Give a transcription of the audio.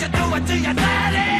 you do it to your daddy?